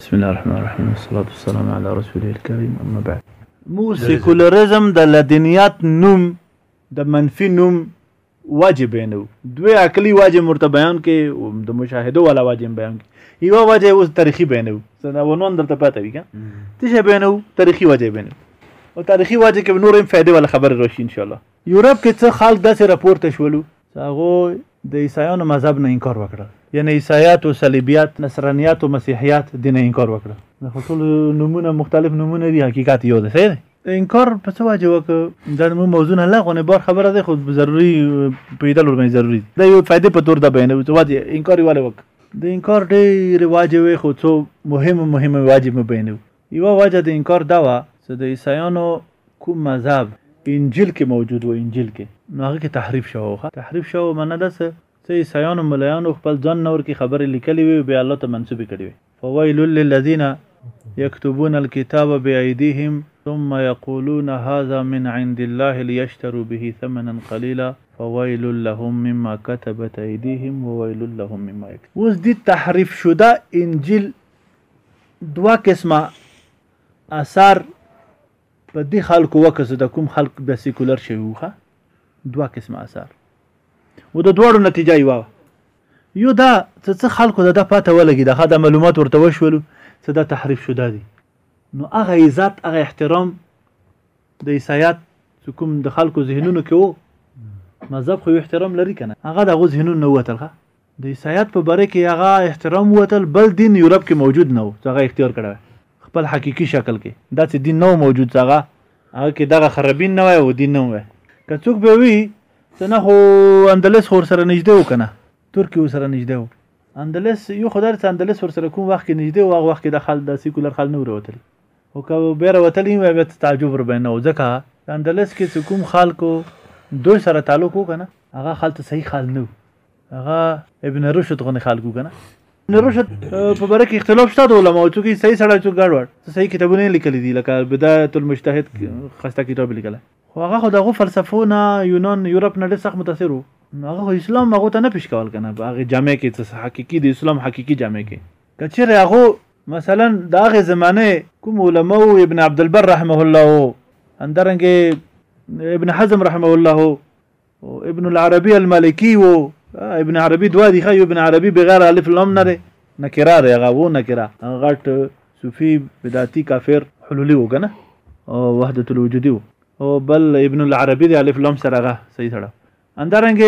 بسم الله الرحمن الرحیم والصلاة والسلام علی رسوله الکریم اما بعد مو سیکولرزم د لدنیات نوم د منفی نوم وجه بینو دوی عقلی وجه مرته بیان کې د مشاهده والا وجه بیان کې یو وجه اوس تاریخی بینو دا ونون درته پته وی څه شی بینو تاریخی وجه بینو او تاریخی وجه کې نور هم فائدې ولا خبر راشي ان شاء الله یورپ کې څه خلک داسې راپورته شولو هغو د عیسایانو مذهب نه انکار وکړ یعنی عیسایت او صلیبیت نصرانیت او مسیحیت دین انکار وکړ د خپل نمونه مختلف نمونه دی حقیقت یو دی صحیح انکار په څه وجه وک دا مو موضوع نه لغونه بار خبره ده خو ضروری پیدل ور ضروری دا یو فائدې په تور د بیانوي څه وجه انکار یواله وک د انکار ډېر واجب خو څو مهم مهم واجب مبینو یوه وجه د انکار دا وه چې د عیسایانو کوم مذهب په انجیل کې موجود و، انجیل کې، نو هغه کې تحریف شوی و. تحریف شوی و معنی دا چې څه عیسایانو ملایانو خپل ځان نه ورکې خبرې لیکلې وې او بیا الله ته منسوبې کړې وې، فویل للذین یکتبون الکتاب بایدیهم ثم یقولون هذا من عند الله لیشتروا به ثمنا قلیلا فویل لهم مما کتبت ایدیهم وویل لهم مما یکسبون. اوس دي تحریف شده انجیل دوه قسمه اثار په دې خلکو وکړه د کوم خلک بیا سیکولر شوي وخه دوه قسمه اثار و د دواړو نتیجه یوه یو دا چې څه خلکو د ده پته ولګي دغه د معلومات ورته وشولو چې دا تحریف شده دي نو هغه عزت هغه احترام د عیسایت چې کوم د خلکو ذهنونو کې وو مذهب خو احترام لري کنه هغه دغه ذهنونو نه وتلغه د عیسایت په بره کې هغه احترام وتل بل دین یورپ کې موجود نه و چې هغه اختیار کړی وای خپل حقیقي شکل کې داسې دین نه و موجود چې هغه هغه کې دغه خرابین نه وای او دین نه وای که څوک به وي چې نه خو اندلس خور سره نږدې و کنه ترکي ورسره نږدې و اندلس یو خدای ته اندلس ورسره کوم وخت کې نږدې و هغه وخت کې د خل د سیکولر خل نه وروتل او که بیره وتلی وای بیا تعجب ور باندې و ځکه اندلس کې چې کوم خلکو دوی سره تعلق وکنه هغه خلته صحیح خل نه هغه ابن رشد غونې خلکو کنه ابن رشد په باره کې اختلاف شته د علماو چې صحیح سړی چې ګډوډ صحیح کتابونه لیکلي دي لکه بدايه المجتهد خسته کتاب لیکل خو هغه خو دغه فلسفو نه یونان یورپ نه ډېر سخت متاثر وو هغه خو اسلام هغه ته نه پیش کول کنه هغه جامع کې څه حقيقي د اسلام حقيقي جامع کې کچره هغه مثلا د هغه زمانه کوم علماء ابن عبد البر رحمه الله اندرنګ ابن حزم رحمه الله ابن العربي المالکي وو ابن عربي دوا دي خو ابن عربي بغیر الف لام نه نکرا دی هغه وو نکرا غټ صوفي بدعتي کافر حلولي وو کنه او وحدت الوجودي وو او بل ابن العربي دی الف لام سره هغه صحیح سره اندرنګ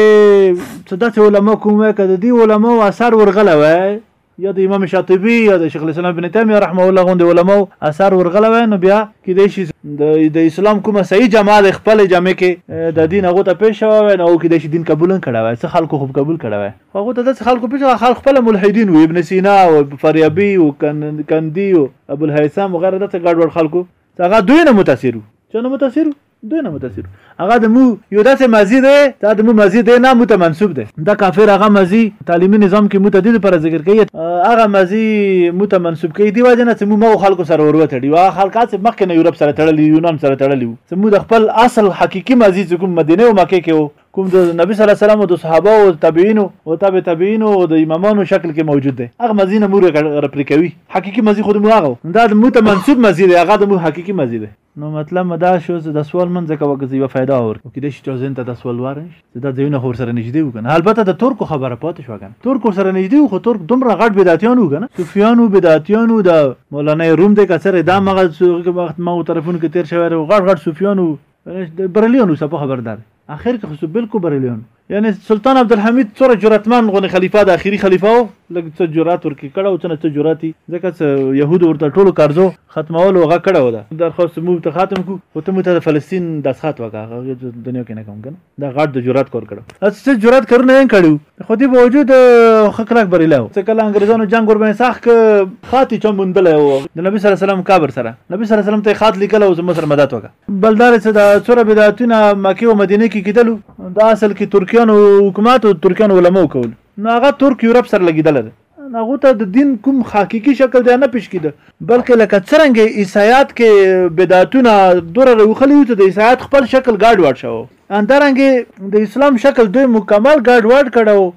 صدات علماء کومه کده دی علماء اثر ورغله وای یا د امام شاطبی یا د شیخ الاسلام ابن تیمیه رحمه الله غوندې علماو اثر ورغله وای نو بیا کیدای شي د اسلام کومه صحیح جامع د خپل جامع کې د دین هغه ته پیش شوی وای نو کیدای شي دین قبول نه کړی وای څه خلکو خوب قبول کړی وای خو هغه ته د خلکو پیش خلک خپل ملحدین و ابن سینا او فریابی او کندی او ابو الهیثم وغیره د څه ګډوډ خلکو هغه دوی نه متاثر چې نه متاثر دونه متاثر هغه د مو یو داسې ماضی دی دا د مو ماضی دی نه مو ته منسوب دی دا کافر هغه ماضی تعلیمي نظام کې متعدد پر ذکر کوي هغه ماضی مو ته منسوب کوي دی واجنه چې مو مو خلکو سره وروته دی هغه خلکات چې مخکې نه یورپ سره تړلی یونان سره تړلی چې مو د خپل اصل حقيقي ماضی چې کوم مدینه او مکه کې وو کوم د نبی صلی الله علیه وسلم او د صحابه او تابعین او تابع تابعین او د امامانو شکل کې موجود دی هغه مزینه مور رپری کوي حقيقي مزي خود مو هغه دا د مو ته منسوب مزي دی هغه د مو حقيقي مزي دی نو مطلب مو دا شو چې دا سوال من ځکه وکړ چې یوه فایده ور او کېدای شي چې ځین ته دا سوال وار نه شي چې دا ځایونه خو ورسره نږدې وو که نه البته د ترکو خبره پاتې شوه که نه ترک ورسره نږدې وو خو ترک دومره غټ بدعتیان وو که نه صوفیان وو بدعتیان وو د مولانا روم دی که څرې دا مغه وخت ما و طرفونو کې تېر شوی دی غټ غټ صوفیان وو د بریلیان وو سپه خبردار آخر که خصو بالکل بریلیون یعنی سلطان عبدالحمید څوره جرأتمن غونې خلیفه د اخیری خلیفه و لږ څه جرأت ورکی کړه او څه څه جرأتي ځکه چې يهود ورته ټولو قرضو ختمولو غا کړه ودا درخواست مو ته ختم کو او ته مو ته فلسطین دسخط وکړه دنیا کې نه کوم کنه دا غاټ د جرأت کور کړه اته څه جرأت کړنه نه کړو خو دې باوجود خکلک بریلا و څکه انګريزانو جنگ ور باندې ساخ ک خاطی چم مندل و د نبی صلی الله علیه وسلم قبر سره نبی صلی الله علیه وسلم ته خاط لیکل او زموږ سره مدد وکړه بل داره چې دا څوره بدعتونه مکه او مدینه کې کېدلو دا اصل کې ترکیانو حکومت او ترکیانو علماو کول نو هغه ترک یورپ سره لګیدل ده هغه ته د دین کوم حقيقي شکل دی نه پیش کیده بلکې لکه څنګه عیسایات کې بدعتونه دوره روخلی ته د عیسایات خپل شکل ګاډ واډ شو اندرنګ د اسلام شکل دوی مکمل ګاډ واډ کړو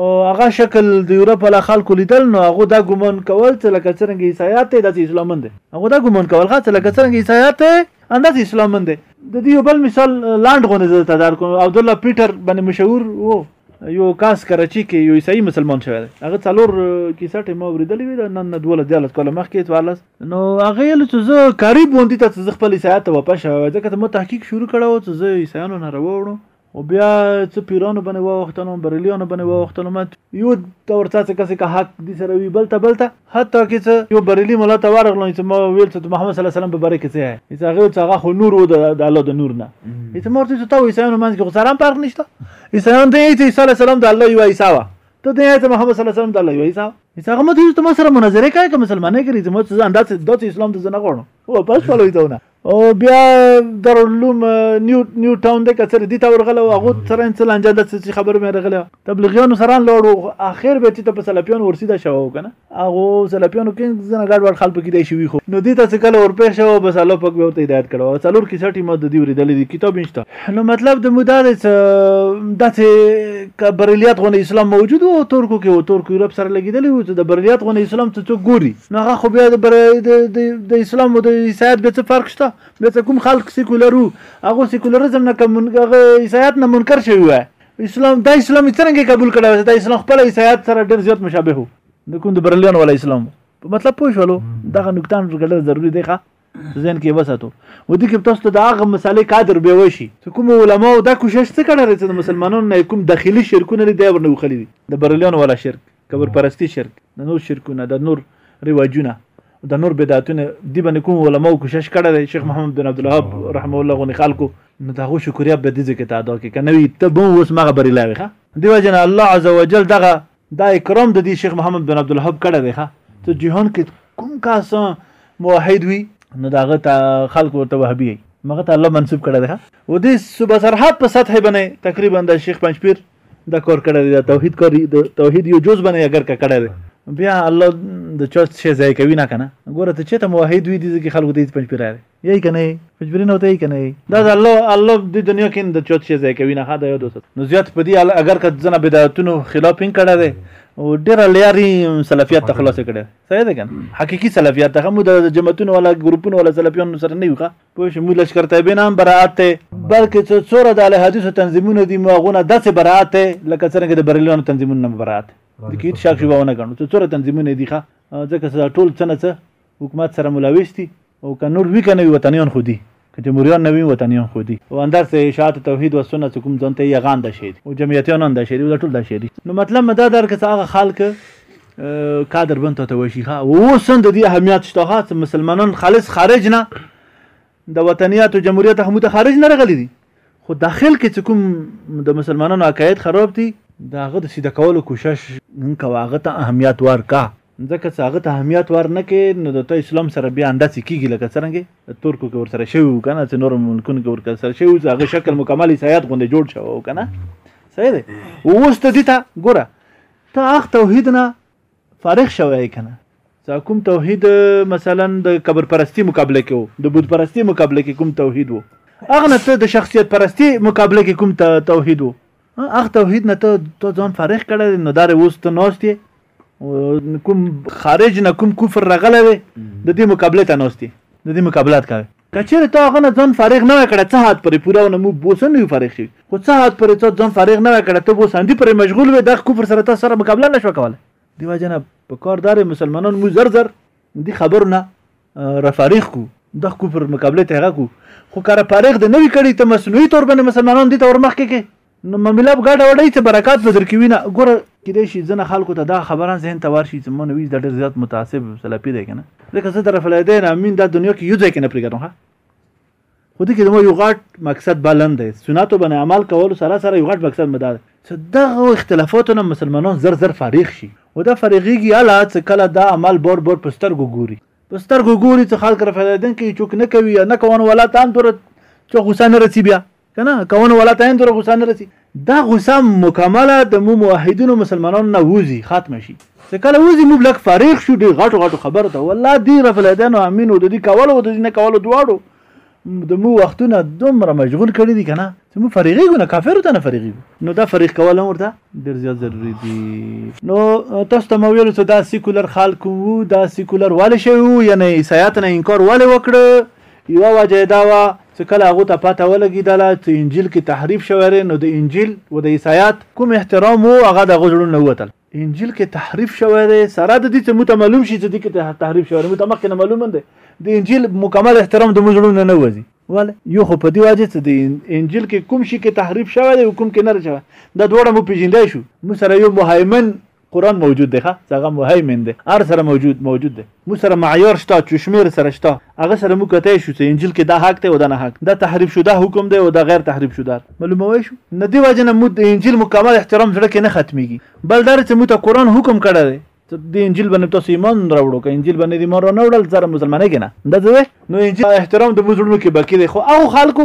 او هغه شکل د یورپ له خلکو لیدل نو هغه دا ګومان کول چې لکه څنګه عیسایات دی د اسلام مند هغه دا ګومان کول خاصه لکه څنګه عیسایات انداز اسلام مند د دې بل مثال لاند غونې زړه تدار کوم عبد الله پیټر باندې مشهور وو یو کاس کراچي کې یو عیسائی مسلمان شوی دی هغه څلور کیسه ټیم اوریدلې وی نن نه دوله دیالت کوله مخکې توالس نو هغه یل چې زه قریب وندي ته زه خپل عیسایت واپس شوی ځکه ته مو تحقیق شروع کړو چې زه عیسایانو نه راوړم او بیا څه پیرانو باندې واوختلم بریلیانو باندې واوختلم یو تور څه څه کسې که حق دي سره وی بلته بلته حتی کې څه یو بریلی مولا ته ورغلم چې ما ویل چې محمد صلی الله علیه وسلم په باره کې څه هي چې هغه چې هغه خو نور و د الله د نور نه چې ما ورته چې تا عیسایانو منځ کې خو سره هم فرق نشته عیسایان دی چې عیسی علیه السلام د الله یو عیسی وه ته د ایت محمد صلی الله علیه وسلم د الله یو ایسا ایسا هغه مته ته ما سره مناظره کوي که مسلمانې کوي زموږ ځان داسې داسې اسلام ته زنه غواړم او پښ فالوي ته نه او بیا در لوم نیو نیو ټاون د کثر دي تا ورغله او هغه سره انس لانجه د څه خبر مې رغله تبلیغیانو سره لوړ اخر به چې ته په سلفیان ورسی دا شو کنه هغه سلفیانو کې زنه ګډ وډ خل پکې دی شوی خو نو دې ته څه کله ورپېښ شو بس الله پاک به ورته هدایت کړو څلور کې سټي ماده دی ورې دلې کتاب نشته نو مطلب د مودا دی چې داسې که بریلیات غونه اسلام موجود و تورکو کې و تورکو یورپ سره لګیدلی و چې د بریلیات غونه اسلام څه څوک ګوري نو هغه خو بیا د بر... د... د... د اسلام او د عیسایت به څه فرق شته بیا څه کوم خلک سیکولر وو هغه سیکولرزم نه کوم هغه عیسایت نه منکر شوی و اسلام دا اسلام څنګه قبول کړو دا اسلام خپل عیسایت سره ډیر زیات مشابه وو د کوم د برلیان ولا اسلام مطلب پوه شولو دغه نکته ګډه ضروری دی ښه ذهن کې وساتو و دې کې تاسو ته د هغه مسالې قادر به وشي چې کوم علما او دا کوشش څه کړی چې د مسلمانانو نه کوم داخلي شرکونه لري دا ورنه وخلي دي د برلیان ولا شرک کبر پرستی شرک د نور شرکونه د نور رواجونه د نور بدعتونه دی باندې کوم علما او کوشش کړی دی شیخ محمد بن عبد الوهاب رحمه الله غو خلکو نو دا غو شکریا به دې ځکه ته ادا کې کنه وي ته به اوس مغه بری لاوي ښه دی وجنه الله عزوجل دغه دا اکرام د دې شیخ محمد بن عبد الوهاب کړه دی ښه ته جهان کې کوم کاس موحد وي نو دا غته خلق ورته وهبي مغه ته الله منسوب کړه ده و دې صبح سرحد په سطح باندې تقریبا د شیخ پنځپیر د کور کړه ده توحید کاری د توحید یو جز باندې اگر کا کړه ده بیا الله د چا څه ځای کوي نه کنه ګوره ته چې ته موحد وي دي چې خلکو دې پنځپیر راځي یی کنه یی مجبورین او ته یی کنه یی دا د الله الله د دنیا کې د چوت شي ځای کوي نه دا یو دوست نو زیات په دې اگر که ځنه بدایتونو خلاف پین کړه دی او ډیر لاري سلفیات ته خلاص کړي صحیح ده کنه حقيقي سلفیات ته مو د جماعتونو ولا ګروپونو ولا سلفیانو سره نه یوخه په شمو لشکر ته بنا برائت ته بلکې څو څوره د اهل حدیث تنظیمونه دي مو غونه داسې برائت ته لکه څنګه د بریلیانو تنظیمونه برائت د کیت شاک شوونه کړو څو څوره تنظیمونه دي ښه ځکه ټول څنګه حکومت سره ملوث دي او که نور وي که نه وي وطنيان خو دي که جمهوريان نه وي وطنيان خو دي او اندر سه اشاعت توحيد و سنت څه کوم ځان ته يي هغه هم دا شي دي او جمعيتيان هم دا شي دي او دا ټول دا شي دي نو مطلب مې دا در که څه هغه خلک کادر بن تا ته وشي ښه و اوس هم د دې اهميت شته ښه مسلمانان خالص خارج نه د وطنیاتو جمهوریت هم د خارج نه راغلي دي خو داخل کې چې کوم د مسلمانانو عقاید خراب دي د هغه د سیده کولو کوشش نن کوه هغه ته اهمیت ورکا ځکه چې هغه ته اهمیت ورنکې نو د ته اسلام سره بیا انداسې کیږي لکه څرنګه ترکو کې ورسره شوی و کنه چې نور ملکونو کې ورکه سره شوی چې هغه شکل مکمل عیسایت غوندې جوړ شوی و کنه صحیح دی اوس ته دې ته ګوره ته اخ توحید نه فارغ شوی یې کنه ستا کوم توحید مثلا د قبر پرستی مقابله کې وو د بت پرستی مقابله کې کوم توحید وو هغه نه ته د شخصیت پرستی مقابله کې کوم ته توحید وو هغه توحید نه ته ته ځان فارغ کړی نو دار اوس ته نوستي کوم خارج نه کوم کفر رغله وي د دې مقابله ته نوستي د دې مقابلات کوي که چېرې تا هغه نه ځان فارغ نه وای کړی څه حد پورې پوره او نه موږ اوس هم نه یو فارغ شوي خو څه حد پورې تا ځان فارغ نه وای کړی ته به اوس همدي پورې مشغول وې دغه کفر سره تاسو سره مقابله نه شوه کولی دې وجه نه په کار دا دی مسلمانان موږ زر زر دې خبرو نه رافارغ کړو دغه کفر مقابله ته هغه کړو خو که رافارغ دې نه وي کړی ته مصنوعي طور باندې مسلمانان دې ته ورمخکې کړې نو معامله به ګډه وډه وي څه برکات به درکې وي نه ګوره کیدای شي ځینو خلکو ته دا خبره هم ذهن ته ورشي چې مونویز دا ډېر زیات متعصب سلفي دی که نه ځکه زه د رفع الیدین امین دا دنیا کې یو ځای کې نه پرېږدم ښه خو دې کې زما یو غټ مقصد بلند دی سنتو باندې عمل کولو سره سره یو غټ مقصد مې دا دی چې دغه اختلافاتو نه مسلمانان زر زر فارغ شي او دا فارغېږي هله چې کله دا عمل بار بار په سترګو ګوري په سترګو ګوري چې خلک رفع الیدین کوي چوک نه کوي یا نه کوون ولا ته هم دوره چې غوسه نه رسي بیا کنه کونه ولا تاین تر غوسه نه رسی دا غوسه مکمله د مو موحدینو مسلمانانو نه وځي خاتمه شي چې کله وځي موږ لک فارغ شو دی غټو غټو خبره ته والله دی رب الهدانو امین او د دې کول او د دې نه کول دواړو د مو وختونه دومره مشغول کړی دي کنه چې مو فارغي ګونه کافر ته نه فارغي نو دا فارغ کول هم ورته ډیر زیات ضروری دي نو تاسو ته مو ویل چې دا سیکولر خلک وو دا سیکولر والي شوی وو یعنی سیات نه انکار والي وکړ یو وجه دا و څه کله هغو ته پته ولګیدله څه انجیل کی تحریف شوی ری نو د انجیل و د عیسایات کوم احترام وو هغه د هغو زړونو نه ووتل. انجیل کی تحریف شوی ری سره د دی څه موته معلوم شی څه دی کی تحریف شوی ری موته مخکې نه معلوم دی د انجیل مکمل احترام د مو زړونو نه وځي ول یو خو په دی واجه څه دی انجیل کی کوم شی کی تحریف شوی دی کوم کی نه شوی دا دوړه مو پیژندای شو مو سره یو مهیمن قران موجود دی ښه څه هغه مهیمن دی هر سره موجود موجود دی مو سره معیار شته چې شمیر سره شته هغه سره مو کته شو چې انجیل کې دا حق دی او دا نه حق دا تحریف شده حکم دی او دا غیر تحریف شده معلوموي شو نه دی واجنه مو د انجیل مکمل احترام زړه کې نه ختميږي بل در چې مو ته قران حکم کړی دی د انجیل باندې تاسو ایمان راوړو که انجیل باندې ایمان را نه وړل زره مسلمانې کنه دا ځوې نو انجیل احترام د مزړونو کې باقی دی خو هغه خلکو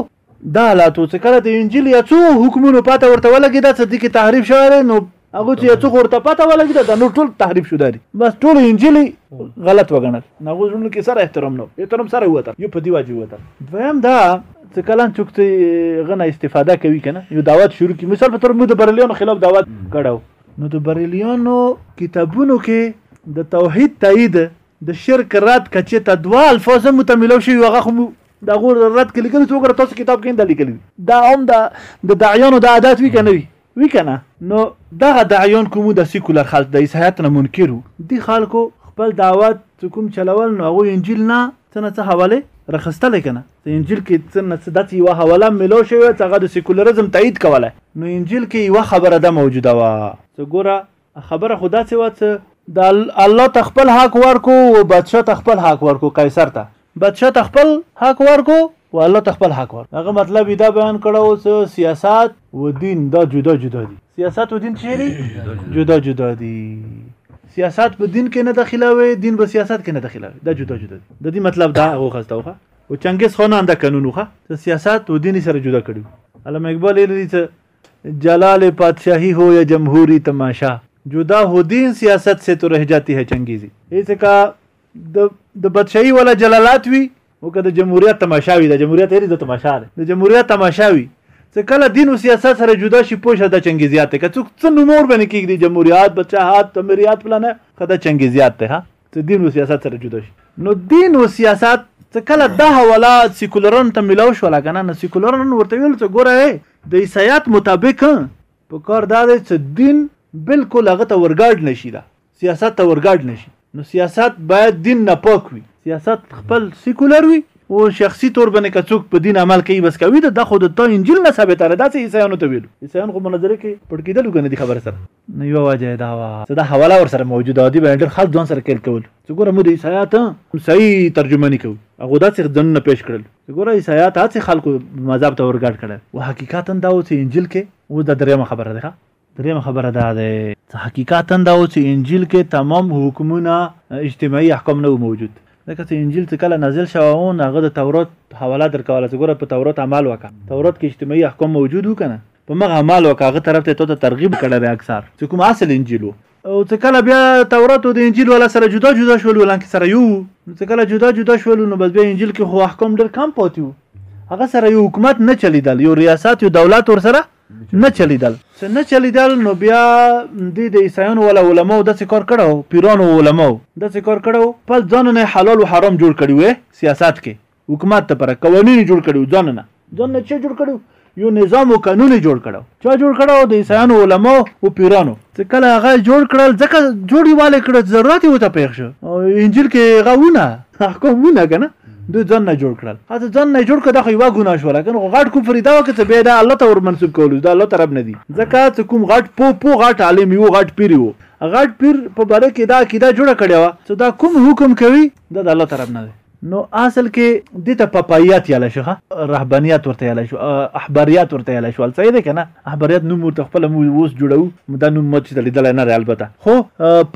دا حالاتو چې کله د انجیل یا څو حکمونو پاته ورته ولګي دا چې دغه تحریف شوی دی نو هغه چې څو ورته پاته ولګي دا نو ټول تحریف شو دی بس ټول انجیل غلط وګڼل نو غوښنه کې سره احترام نو احترام سره وته یو په دی واجب وته دویم دا چې کلان چوک ته غنه استفاده کوي کنه یو دعوت شروع کی مثال په تور مو د بریلیانو خلاف دعوت کړو نو د بریلیانو کتابونو کې د توحید تایید د شرک رات کچې ته دوا الفاظ متملو شي هغه خو دا غو رد کې لیکل څو غره تاسو کتاب کې دا لیکل دا هم دا د داعیانو د عادت وی کنه وی وی کنه نو دغه داعیان کوم د سیکولر خلک د عیسایت نه منکرو دی خلکو خپل دعوت کوم چلول نو هغه انجیل نه څنګه څه حواله رخصتل کنه ته انجیل کې څنګه څه دتی و حواله ملو شوی څنګه د سیکولرزم تایید کوله نو انجیل کې یو خبره ده موجوده وا څه ګوره خبره خو داسې وه څه. د الله ته خپل حق ورکو و بادشاه ته خپل حق ورکو قیصر ته. بادشاه ته خپل حق ورکو و الله ته خپل حق ورکو. هغه مطلب یی دا بیان کړه و څه سیاست و دین دا جدا جدا دی. سیاست و دین چیری جدا جدا دی. سیاست په دین کې نه داخلاوي دین په سیاست کې نه داخلاوي دا جدا جدا دي د دې مطلب دا هغه خستوخه او چنګیز خان انده قانون وخه سیاست او دین سره جدا کړو علامه اقبال یې لري چې جلال پادشاهی هو یا جمهوری تماشا جدا هو دین سیاست سه تو رح جاتی هه چنګیزی ایسه کا د د بادشاهی ولا جلالات وی او که د جمهوریت تماشا وی د جمهوریت هری د تماشا ده د جمهوریت تماشا وی څه کله دین او سیاست سره جدا شي پوه شه د چنګیزیات که څوک څه نومور باندې کېږدي جمهوریت بادشاهت تمریات فلانه که د چنګیزیات ته ته دین او سیاست سره جدا شي نو دین او سیاست ته کله دا حواله سیکولران ته ملاو شو لکه نه سیکولران ورته ویل چې ګوره د عیسایت مطابق په کار دا دی چې دین بالکل هغه ته ورګاډ نشي دا سیاست ته ورګاډ نشي نو سیاست باید دین نه پاک وي سیاست خپل سیکولر وي او شخصي تور باندې کڅوک په دین عمل کوي بس کوي دا خو د تا انجیل نه ثابته ده داسې عیسایانو ته ویلو عیسایان خو منظره کې پړ کېدلو کنه دي خبره سره نو یوه وجه یې دا وه چې دا حواله ورسره موجوده وه، دوی به یې ډېر خاص ځوان سره کېل کول چې ګوره موږ د عیسایاتو صحیح ترجماني کوو. هغو داسې ځانونه پېش کړل چې ګوره عیسایات هسې خلکو مذهب ته ور ګډ کړی و، حقیقتا دا و چې انجیل کې اوس دا درېیمه خبره ده، ښه! درېیمه خبره دا ده چې حقیقتا دا و چې انجیل کې تمام حکمونه، اجتماعي احکام نه وو موجود، ځکه چې انجیل چې کله نازل شوی و، نو هغه د تورات حواله درکوله چې ګوره په تورات عمل وکړه، تورات کې اجتماعي احکام موجود وو که نه؟ په مغه مال او کاغه طرف ته ته ترغیب کړه به اکثر چې کوم اصل انجیل وو او څه کله بیا تورات او د انجیل ولا سره جدا جدا شول ولان کې سره یو نو څه کله جدا جدا شول نو بس بیا انجیل کې خو احکام ډېر کم پاتې وو هغه سره یو حکومت نه چلیدل یو ریاست یو دولت ور سره نه چلیدل چې نه چلیدل نو بیا د د عیسایانو ولا علماو داسې کار کړو پیرانو علماو داسې کار کړو خپل ځانونه حلال او حرام جوړ کړي وې سیاست کې حکومت ته پر قوانین جوړ کړو ځان نه ځان نه چې جوړ کړو یو نظام او قانون جوړ کړو چا جوړ کړو د عیسایانو علما او پیرانو چې کله هغه جوړ کړل ځکه جوړی والے کړ ضرورت یې وته پېښ شو او انجیل کې هغه ونه احکام ونه کنه دوی ځان نه جوړ کړل هغه ځان نه جوړ کړه خو یو ګناه شو لکه غټ کفر دا وکړه چې به دا الله ته ور منسوب کول دا الله طرف نه دي ځکه چې کوم غټ پو پو غټ عالم یو غټ پیر وو غټ پیر په باره کې دا عقیده جوړه کړې و چې دا کوم حکم کوي دا د الله طرف نه دی نو اصل کې دې ته پپایات یاله شو ښه رهبانیات ورته یاله شو احباریات ورته یاله شو صحیح دی که نه احباریات نوم ورته خپله موږ اوس جوړوو دا نوم ما چېرته لیدلی نه دی البته خو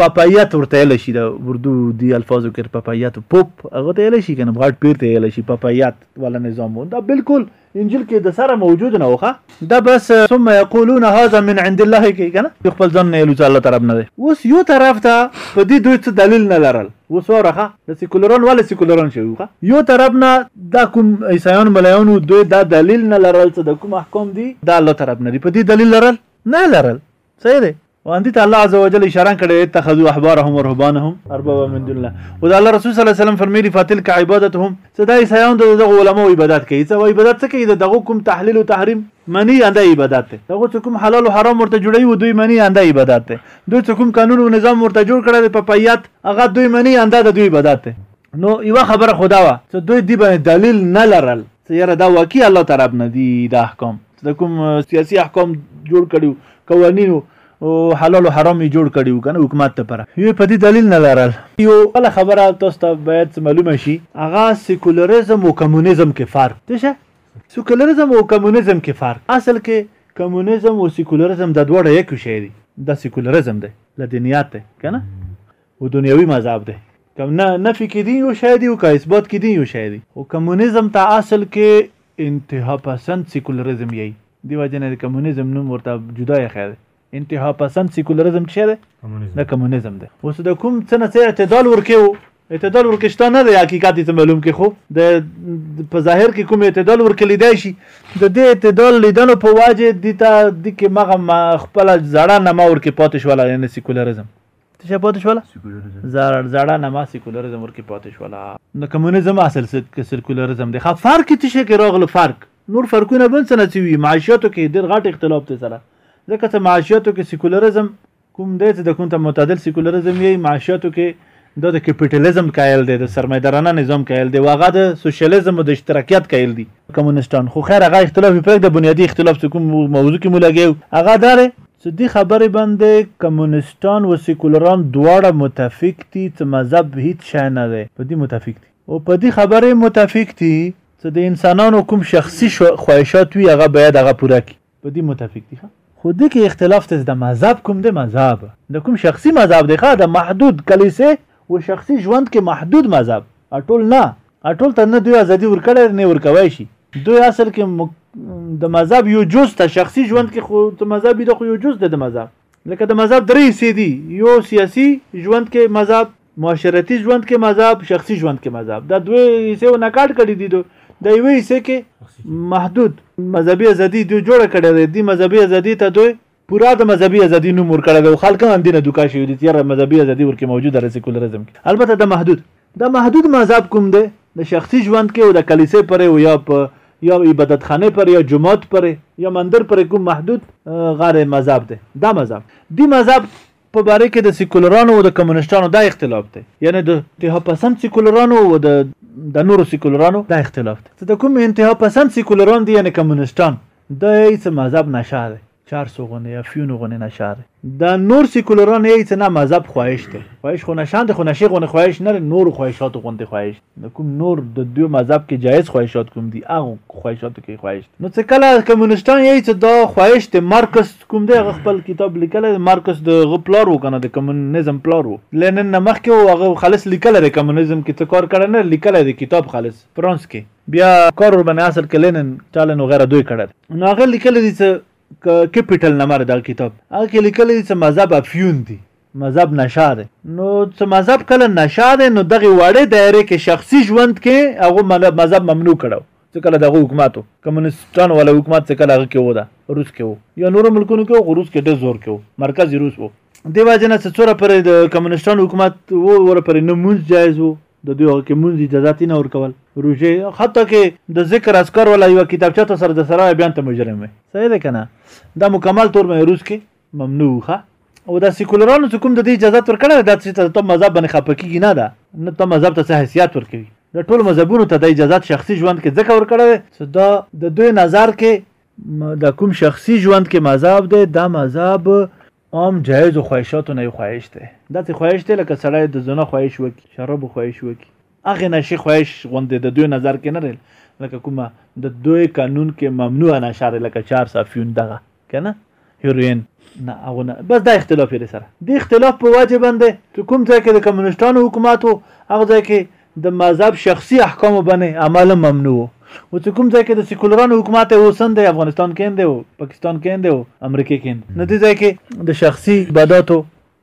پپایات ورته یاله شي د اردو دې الفاظو کې پپایات پوپ هغه ته یاله شي که نه غاټ پیر ته یاله شي پپایات والا نظام و دا بلکل انجیل کې د سره موجود نه وخه دا بس ثم یقولون هذا من عند الله کې کنه یو خپل ځان نه لوځه الله طرف نه دی اوس یو طرف ته په دې دوی څه دلیل نه لرل اوس ورخه د سیکولران ول سیکولران شي وخه یو طرف نه دا کوم عیسایان ملایان دوی دا دلیل نه لرل چې د کوم احکام دی دا الله طرف نه دی په دې دلیل لرل نه لرل صحیح دی وان دي ته الله عز وجل اشاره کړې اتخذوا احبارهم ورهبانهم اربابا من دون الله او دا الله رسول صلی الله علیه وسلم فرمایلی فاتلک عبادتهم صدا عیسایان د دغه علماو عبادت کوي څه وای عبادت څه کوي د دغه کوم تحلیل او تحریم منی انده عبادت ته دغه څه کوم حلال او حرام ورته جوړي و دوی منی انده عبادت ته دوی څه کوم قانون او نظام ورته جوړ کړل په پیات هغه دوی منی انده د دوی عبادت ته نو یو خبره خدا وا چې دوی دی باندې دلیل نه لرل چې یاره دا واقعي الله تعالی نه دی د احکام د کوم سیاسي احکام جوړ کړیو قوانینو او حلال او حرام یې جوړ کړیو کنه حکومت ته پر یو په دې دلیل نه لرل یو بل خبره تاسو ته باید معلومه شي هغه سیکولریزم او کمونیزم کې فرق څه شه سیکولریزم او کمونیزم کې فرق اصل کې کمونیزم او سیکولریزم د دواړه یو شی دی دا سیکولریزم دی له دینیات دی کنه و دنیوي مذهب دی که نه نفي کې دین یو شی دی او که اثبات کې دین یو شی دی او کمونیزم ته اصل کې انتها پسند سیکولریزم یی دی وجه نه د کمونیزم نوم ورته جدا یخی دی انتها پسند سیکولریزم څه دی د کمونیزم دی اوس د کوم څه نه څه اعتدال ورکیو اعتدال ورکشته نه دی حقیقت ته معلوم کې خو د په ظاهر کې کوم اعتدال ورکلی دی شي د دې اعتدال لیدنو په واجه د ته د کې مغه خپل زړه نه ما ورکه پاتې شو یعنی سیکولریزم څه پاتې شول زړه زړه نه ما سیکولریزم ورکې پاتې شول نو کمونیزم اصل سیکولریزم دی ښه فرق څه شي کې راغلو فرق نور فرقونه بل څه نه څه وي معاشیاتو کې ډېر غټ اختلاف دی سره ځکه چې معاشیاتو کې سیکولریزم کوم دی چې د کوم ته معتدل سیکولریزم یې معاشیاتو کې دا د کپټالیزم قائل دی د سرمایدارانه نظام قائل دی واغه د سوشلیزم او د اشتراکیت قائل دی کمونستان خو خیر هغه اختلاف پرې د بنیادی اختلاف کوم موضوع کې مولګي هغه دار څه دي خبري باندي کمونستان و سیکولران دواړه متفق دي څه مذهب هیڅ شی نه دی په دي متفق دي او په دي خبري متفق دي څه د انسانانو کوم شخصي خواهشات وي هغه باید هغه پوره کړي په دي متفق دي ښه خو دي کي اختلاف ته څه د مذهب کوم دی مذهب د کوم شخصي مذهب دی ښه د محدود کلیسې و شخصي ژوند کي محدود مذهب ټول نه اټول ته نه دوی ازادي ورکړی نه ورکوي شي دوی اصل کې مک... د مذهب یو جز ته شخصي ژوند کې خو ته مذهب د خو یو جز د مذهب لکه د مذهب درې حصے دي یو سیاسي ژوند کې مذهب معاشرتي ژوند کې مذهب شخصي ژوند کې مذهب دا دوی حصے نه کاټ کړی دي دوی د یوې حصې کې محدود مذهبي ازادي دوی جوړه کړې ده د مذهبي ازادي ته دوی پورا د مذهبي ازادي نوم ورکړی دی او خلک هم همدې نه دوکه شوي دي چې یاره مذهبي ازادي ورکې موجوده ده سیکولرزم کې البته د محدود د محدود مذهب کوم دی د شخصي ژوند کې او د کلیسې پرې او یا په یا عبادتخانه پر یا جماعت پر یا مندر پر کوم محدود غیر مذهب دی دا مذهب دی مذهب په باره کې د سیکولرانو او د کمونستانو دا اختلاف دی یعنی د انتها پسند سیکولرانو او د د نورو سیکولرانو دا اختلاف دی ته کوم انتها پسند سیکولران دی یعنی کمونستان دا یی څه مذهب نشه دی چار سو غونې افیونو غونې نشه دی دا نور سیکولران یی څه نه مذهب خواهش دی خواهش خو نشان دی خو نشه غونې خواهش نه نور خواهشات غونې خواهش نو کوم نور د دوی مذهب کې جایز خواهشات کوم دی هغه خواهشات کې خواهش نو څه کله کمونستان یی څه دا خواهش دی مارکس کوم دی هغه خپل کتاب لیکل مارکس د غپلار و کنه د کمونیزم پلار و لنن نمخ کې هغه خالص لیکل د کمونیزم کې څه کار کړنه لیکل د کتاب خالص فرانس کې بیا کار ورباندې اصل کې لینن ټالن وغیره دوی کړی دی نو هغه لیکلی دی چې کپیټل نمبر دا کتاب هغه کې لیکلی دی چې مذهب افیون دی مذهب نشه دی نو چې مذهب کله نشه دی نو دغه وړې دایره کې شخصي ژوند کې هغه مذهب ممنوع کړو چې کله دغه حکومت کمونستان ولا حکومت چې کله هغه کې و ده روس کې و یا نور ملکونو کې و روس کې ډېر زور کې و مرکزي روس و دی واجنه چې څوره پر د کمونستان حکومت و ور پر نه مونږ جایز و د دوی هغه کې مونږ اجازه نه ورکول روژه حتی کې د ذکر اسکر ولا یو کتابچه ته سره د سره بیان ته مجرم وي صحیح ده کنه دا مکمل تور مې روز کې ممنوع ښه او دا سیکولرانو چې کوم د دې اجازه ورکړه دا چې ته مذهب باندې خپکیږي نه ده نه ته مذهب ته حیثیت ورکوي د ټول مذهبونو ته د اجازه شخصي ژوند کې ځکه ورکړه چې دا د دوی نظر کې دا کوم شخصي ژوند کې مذاب دی دا مذاب عام جایز خواهشاتو نه خواهش دی دا ته خواهش دی لکه سړی د زنا خواهش وکي شراب خواهش وکي هغه نشي خواهش غوندې د دوی نظر کې نه لري لکه کومه د دوی قانون کې ممنوع نشه لکه چار صافیون دغه کنه هیروین نه هغه نه بس دا اختلاف یې سره د اختلاف په وجه باندې چې کوم ځای کې د کمونستانو حکومت وو هغه ځای کې د مذهب شخصي احکام باندې عمل ممنوع وو او چې کوم ځای کې د سیکولرانو حکومت اوسن دی افغانستان کې دی او پاکستان کې دی او امریکا کې دی نو دې ځای کې د شخصي عبادتو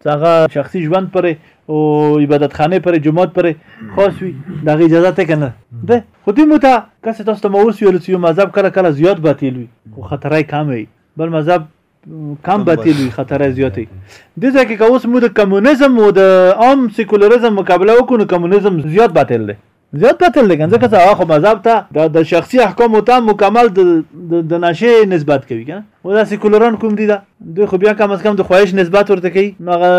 هغه شخصي ژوند پر او عبادت خانه پر جماعت پر خاص وي دا غي اجازه ته کنه ده خو دې مو ته کسه تاسو ته مورس ویل چې مذهب کله کله زیات باطل وي خو خطرای کم وي بل مذهب کم باطل وي خطر زیات وي د ځکه کې اوس مو د کمونیزم او د عام سیکولریزم مقابله وکړو کمونیزم زیات باطل دی زیات قتل لګن ځکه چې هغه خو مذهب ته د د شخصي احکام ته مکمل د د نشه نسبت کوي کنه و دا سیکولران کوم دي دا دوی خو بیا کم از کم د خواهش نسبت ورته کوي نو هغه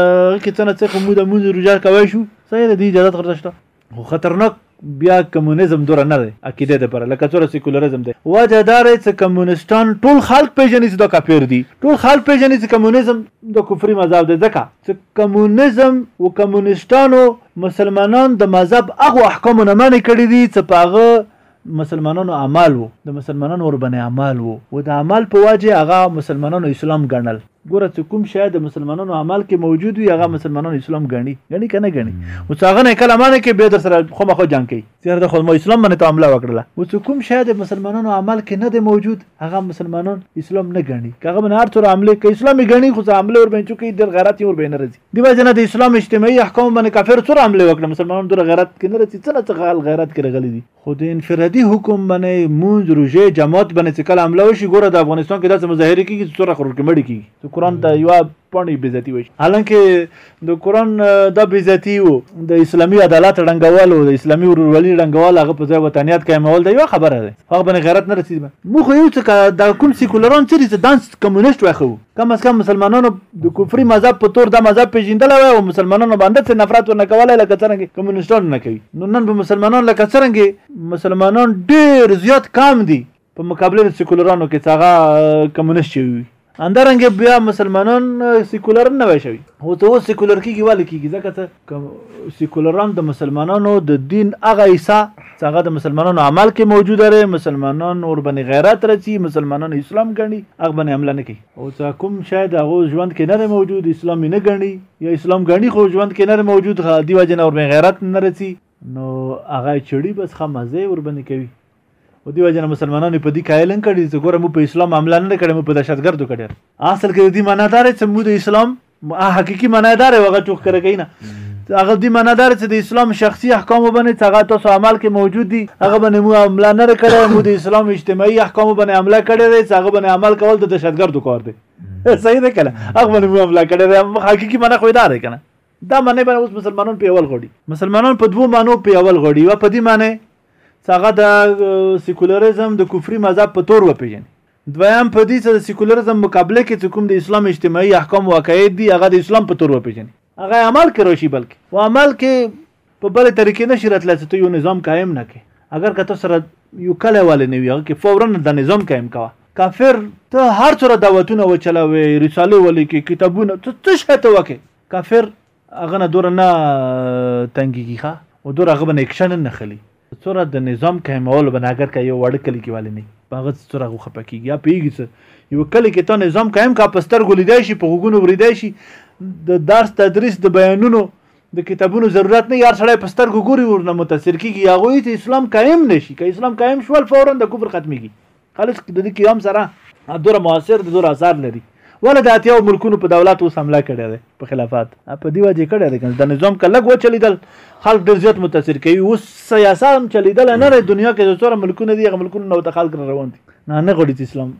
کې څه نه څه خو موږ د موږ روزګار کوي شو صحیح ده دې اجازه ورته شته خو خطرناک بیا کمونیزم دوره نه دی عقیده ده پر لکه څوره سیکولریزم دی وجه دا دی چې کمونیستان ټول خلک پیژني چې دا کافر دي ټول خلک پیژني چې کمونیزم د کفري مذهب دی ځکه څه کمونیزم و کمونیسټانو مسلمانان د مذهب هغو احکامو نه منع کړي دي څه په هغه مسلمانانو عمل وو د مسلمانانو ور باندې عمل وو و د عمل په واجه هغه مسلمانانو اسلام ګڼل ګوره څه کوم شاید د مسلمانانو عمل کې موجود وي هغه مسلمانانو اسلام ګڼي ګڼي کنه ګڼي او څاغه نه کله مانه کې به در سره خو مخه جنگ کوي تیر د خود اسلام باندې ته حمله وکړله اوس کوم شی د مسلمانانو عمل کې نه دی موجود هغه مسلمانان اسلام نه ګڼي هغه باندې هر څوره حمله کوي اسلام ګڼي خو حمله ور باندې کوي د غیرت ور باندې راځي دی وجه نه د اسلام اجتماعي احکام باندې کافر څوره حمله وکړه مسلمانانو در غیرت کې نه راځي څنګه څه غل غیرت کې راغلي دي خو د انفرادي حکم باندې مونږ روزه جماعت باندې څه کله حمله وشي ګوره د افغانستان کې داسې مظاهره کیږي چې څوره خور کې مړ کیږي قرآن ته یو پانی بیزتی وشي حالانکه د قران د بیزتی او د اسلامي عدالت رنګول او د اسلامي ورورولي رنګول هغه په ځای وطنیت قائمول دا یو خبره ده هغه باندې غیرت نه رسیدي مو خو یو څه د کوم سیکولران چیرې چې دانس کمونیست وخو کم از کم مسلمانانو د کفري مذهب په تور د مذهب پیژندل وای او مسلمانانو باندې څه نفرت ونه کولای لکه څنګه کمونیستان نه کوي نو نن به مسلمانان لکه څنګه مسلمانان ډیر زیات کم دي په مقابله د سیکولرانو کې هغه کمونیست شوی وي اندرنګ بیا مسلمانان سیکولر نه وای شوی او ته اوس سیکولر کیږي والي کیږي ځکه ته سیکولران د مسلمانانو د دین هغه ایسا هغه د مسلمانانو عمل کې موجود دی مسلمانان اور باندې غیرت رچی مسلمانان اسلام ګڼي هغه باندې عمل نه کوي او ته کوم شاید هغه ژوند کې نه موجود اسلام نه ګڼي یا اسلام ګڼي خو ژوند کې نه موجود دی وجه نه اور باندې غیرت نه رچی نو هغه چړي بس خمزه ور باندې کوي او دی وجنه مسلمانانو په دې قائلن کړي چې ګوره مو په اسلام عمل نه کړي مو په دهشتګردو کړي اصل کې دې معنا دار چې مو د اسلام حقيقي معنا دار وغه ټوخ کړی کینه هغه دې معنا دار چې د اسلام شخصي احکام باندې هغه تاسو عمل کې موجود دي هغه باندې مو عمل نه کړي مو د اسلام اجتماعي احکام باندې عمل کړي دي چې هغه باندې عمل کول د دهشتګردو کار دی صحیح ده کنه هغه باندې مو عمل کړي دي حقيقي معنا خو دار کنه دا معنی باندې اوس مسلمانان په اول غړي مسلمانان په دوو معنی په اول غړي و په دې معنی چې هغه د سیکولرزم د کفري مذهب په تور وپیژني دویم په دې چې د سیکولرزم مقابله کې چې کوم د اسلام اجتماعي احکام واقعیت دي هغه د اسلام په تور وپیژني هغه عمل کې راشي بلکې او عمل کې په بل طریقې نشي راتلای چې ته یو نظام قائم نه کې اگر که ته سره یو کله والے نه وي هغه کې فورا د نظام قائم کوه کافر ته هر څوره دعوتونه وچلاوي رساله ولیکي کتابونه ته څه شته وکي کافر هغه نه دور نه تنګیږي ښه او دور هغه باندې اکشن نه خلی څوره د نظام قائمول بنا اگر که یو وړ کلی کې والي نه هغه څوره غو خپه کیږي یا پیږي څه یو کلی کې ته نظام قائم کا پستر ګولیدای شي په غوګونو وریدای شي د درس تدریس د بیانونو د کتابونو ضرورت نه یار سړی پستر ګوري ورنه متاثر کیږي هغه ته اسلام قائم نشي که اسلام قائم شول فورا د کفر ختميږي خالص د دې قیام سره دوره موثر د دوره اثر لري ول د اتیاو ملکونو په دولت اوس حمله کړې ده په خلافات په دی وجه کړې ده کنه د نظام کله و چلیدل خلک ډیر زیات متاثر کوي اوس سیاست هم چلیدل نه لري دنیا کې د څوره ملکونه دي هغه ملکونه نو د خلک روان دي نه نه غوړي اسلام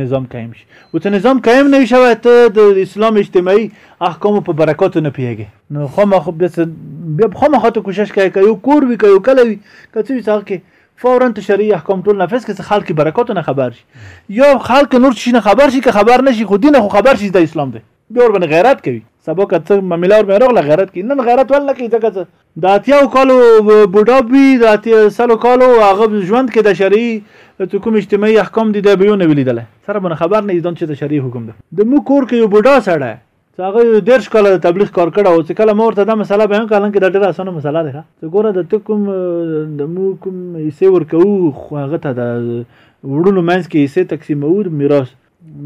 نظام قائم شي او ته نظام قائم نه شوی ته د اسلام اجتماعي احکام په برکاتو نه پیږي نو خامخ بیا خامخ ته کوشش کوي که یو کور وي که یو کله وي که څه وي څه کې فورا ته شرعي احکام ټول نافذ کړي چې خلک برکاتو نه خبر شي یا خلک نور څه نه خبر شي که خبر نشي خو دین خو خبر شي د اسلام دی بیا ور باندې غیرت کوي سبا که څه معامله ور باندې راغله غیرت کوي نن غیرت ول نه کوي ځکه څه د اتیاو کالو بوډا وي د اتیا سلو کالو هغه ژوند کې د شرعي چې کوم اجتماعي احکام دي دا به یو نه وي لیدلی سره به خبر نه یي ځان چې د شرعي حکم ده د موږ کور کې یو بوډا سړی چې هغه یو دېرش کاله د تبلیغ کار کړی او چې کله ما ورته دا مسله بیان کړه حالانکې دا ډېره اسانه مسله ده چې ګوره د ته کوم د مو کوم حصې ورکوو خو هغه ته د وړونو منځ کې حصې تقسیموو میراث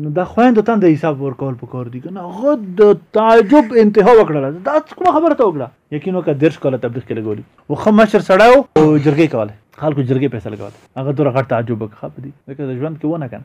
نو دا خویندو ته د حساب ورکول پکار دي که نه هغه د تعجب انتها وکړله دا کومه خبره ته وکړه یقین وکړه دېرش کاله تبلیغ کې لګولي و ښه مشر سړی و او جرګې کوله خلکو جرګې فیصله کوله هغه دوره غټ تعجب وکړه ښه په دي ځکه د ژوند کې ونه کنه